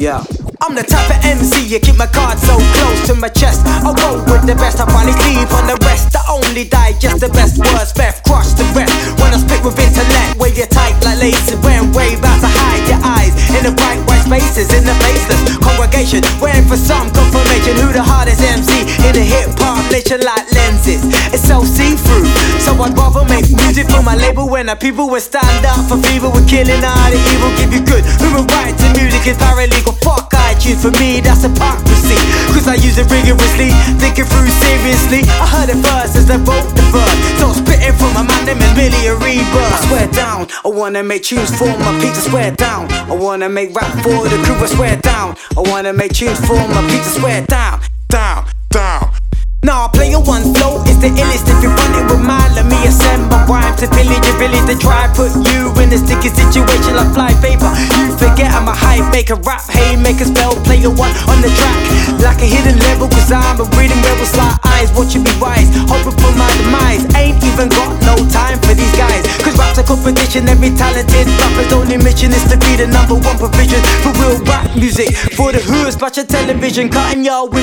Yeah. I'm the type of MC, you keep my cards so close to my chest. I roll with the best, I finally sleep on the rest. I only digest the best words, Beth crush the rest. When I spit with intellect, wave your tight like laces. When wave out to hide your eyes in the bright white spaces, in the faceless congregation. Waiting for some confirmation who the hardest MC in the hip hop nation like lenses. It's so see I'd rather make music for my label when the people will stand up for fever. We're killing all the evil, give you good. Human rights and music is paralegal. Fuck iTunes for me, that's hypocrisy. Cause I use it rigorously, thinking through seriously. I heard it first as I wrote the verse. So spitting from my man, them is merely a rebirth. I swear down, I wanna make tunes for my I swear down. I wanna make rap for the crew, I swear down. I wanna make tunes for my I swear down, down, down. Now I play player one flow is the illest. If you to pillage your village. They try put you in a sticky situation like fly paper. You forget I'm a hype maker, rap haymaker, spell player one on the track. Like a hidden level, cause I'm a reading rebel, sly rap's a competition, every talented rapper's only mission is to be the number one provision for real rap music. For the hoods, watch your television, cutting y'all with.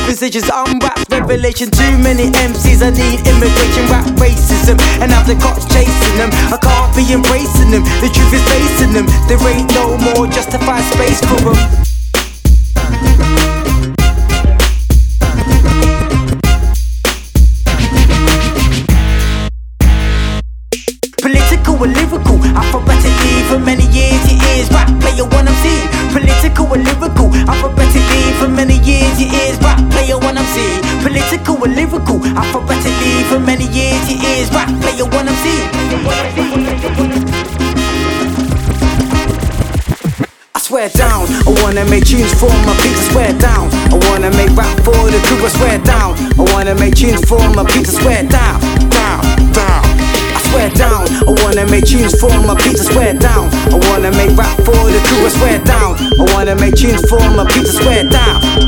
I'm rap revelation. Too many MCs, I need immigration, rap racism, and have the cops chasing them. I can't be embracing them. The truth is facing them. There ain't no more justified space for them. Political and lyrical, alphabetically for many years it is rap player one MC. Political and lyrical, alphabetically for many years it is rap player one MC. Political and lyrical, alphabetically for many years it is rap player one MC. I swear down, I wanna make tunes for my peeps, I swear down. I wanna make rap for the crew, I swear down. I wanna make tunes for my peeps, I swear down. Wanna make tunes for my I swear down. I wanna make rap for the crew, I swear down. I wanna make tunes for my I swear down,